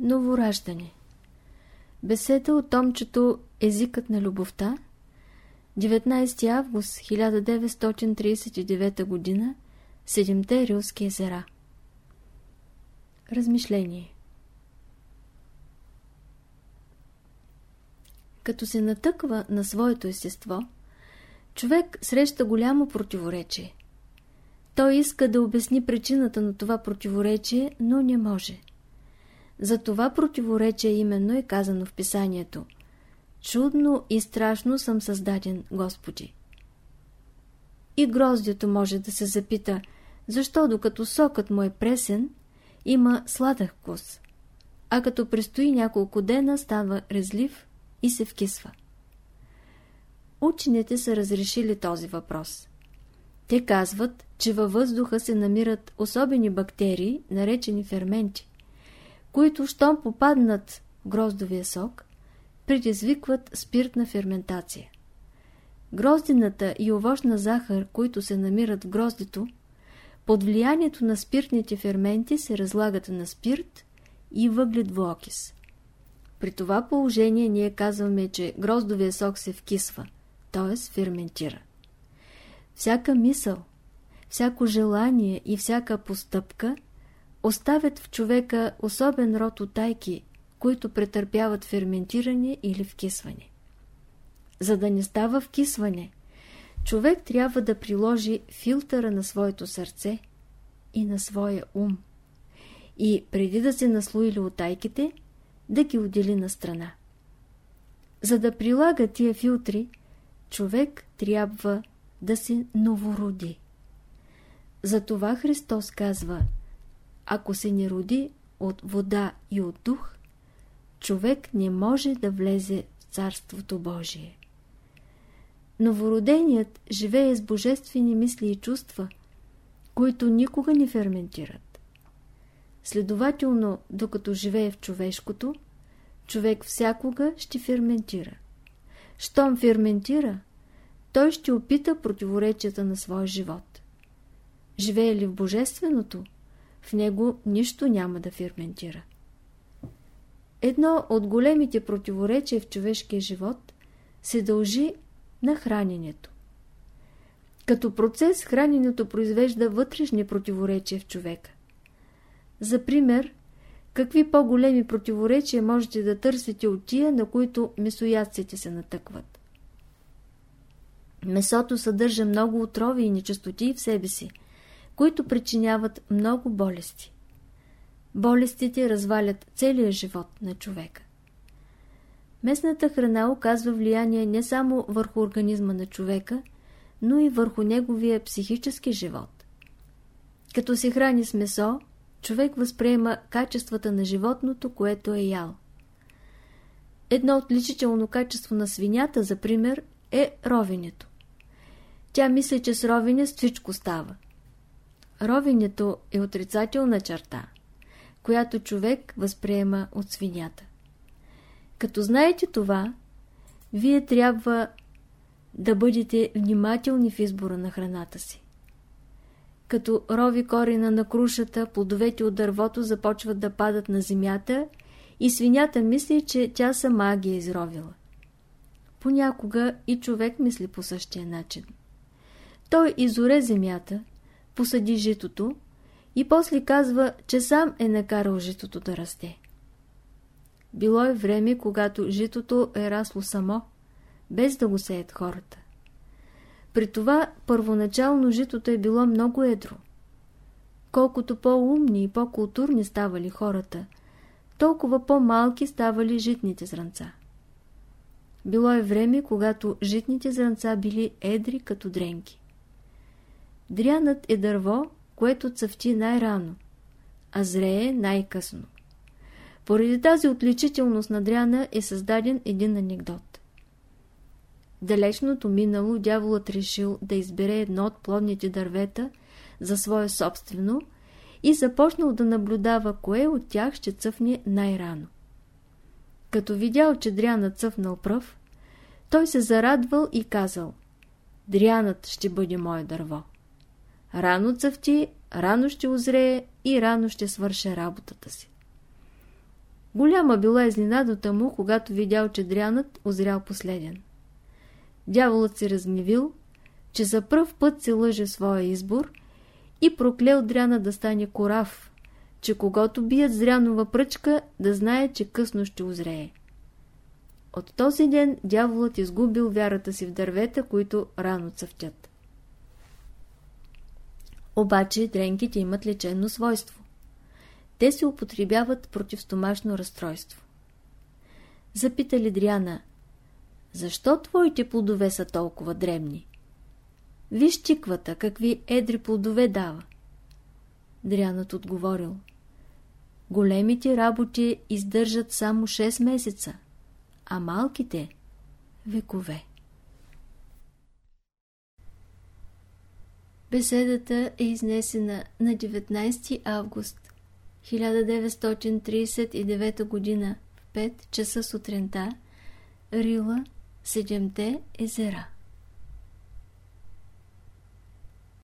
Новораждане Беседа от томчето Езикът на любовта 19 август 1939 г. Седемте Рилски езера Размишление Като се натъква на своето естество, човек среща голямо противоречие. Той иска да обясни причината на това противоречие, но не може. За това противоречие именно е казано в писанието. Чудно и страшно съм създаден, Господи. И гроздето може да се запита, защо докато сокът му е пресен, има сладък вкус, а като престои няколко дена става резлив и се вкисва. Учените са разрешили този въпрос. Те казват, че във въздуха се намират особени бактерии, наречени ферменти които, щом попаднат в гроздовия сок, предизвикват спиртна ферментация. Гроздината и овощна захар, които се намират в гроздето, под влиянието на спиртните ферменти се разлагат на спирт и въглед двуокис. При това положение ние казваме, че гроздовия сок се вкисва, т.е. ферментира. Всяка мисъл, всяко желание и всяка постъпка оставят в човека особен род отайки, които претърпяват ферментиране или вкисване. За да не става вкисване, човек трябва да приложи филтъра на своето сърце и на своя ум и преди да се наслоили отайките, да ги отдели на страна. За да прилага тия филтри, човек трябва да се новороди. Затова Христос казва – ако се не роди от вода и от дух, човек не може да влезе в Царството Божие. Новороденият живее с божествени мисли и чувства, които никога не ферментират. Следователно, докато живее в човешкото, човек всякога ще ферментира. Щом ферментира, той ще опита противоречията на своя живот. Живее ли в божественото, в него нищо няма да ферментира. Едно от големите противоречия в човешкия живот се дължи на храненето. Като процес храненето произвежда вътрешни противоречия в човека. За пример, какви по-големи противоречия можете да търсите от тия, на които месоядците се натъкват? Месото съдържа много отрови и нечистоти в себе си – които причиняват много болести. Болестите развалят целия живот на човека. Местната храна оказва влияние не само върху организма на човека, но и върху неговия психически живот. Като се храни с месо, човек възприема качествата на животното, което е ял. Едно отличително качество на свинята, за пример, е ровенето. Тя мисли, че с ровене всичко става. Ровенето е отрицателна черта, която човек възприема от свинята. Като знаете това, вие трябва да бъдете внимателни в избора на храната си. Като рови корена на крушата, плодовете от дървото започват да падат на земята и свинята мисли, че тя сама ги е изровила. Понякога и човек мисли по същия начин. Той изоре земята посади житото и после казва, че сам е накарал житото да расте. Било е време, когато житото е расло само, без да го сеят хората. При това първоначално житото е било много едро. Колкото по-умни и по-културни ставали хората, толкова по-малки ставали житните зранца. Било е време, когато житните зранца били едри като дренки. Дрянът е дърво, което цъфти най-рано, а зрее най-късно. Поради тази отличителност на дряна е създаден един анекдот. Далечното минало дяволът решил да избере едно от плодните дървета за свое собствено и започнал да наблюдава кое от тях ще цъфне най-рано. Като видял, че дрянът цъфнал пръв, той се зарадвал и казал «Дрянът ще бъде мое дърво». Рано цъфти, рано ще озрее и рано ще свърша работата си. Голяма била изненадата му, когато видял, че дрянът озрял последен. Дяволът се размивил, че за пръв път се лъже своя избор и проклел дряна да стане корав, че когато бият зрянова пръчка, да знае, че късно ще озрее. От този ден дяволът изгубил вярата си в дървета, които рано цъфтят. Обаче дренките имат лечено свойство. Те се употребяват против стомашно разстройство. Запитали Дриана, защо твоите плодове са толкова дребни? Виж чиквата, какви едри плодове дава. Дрянът отговорил, големите работи издържат само 6 месеца, а малките – векове. Беседата е изнесена на 19 август 1939 г. в 5 часа сутринта, Рила, Седемте езера.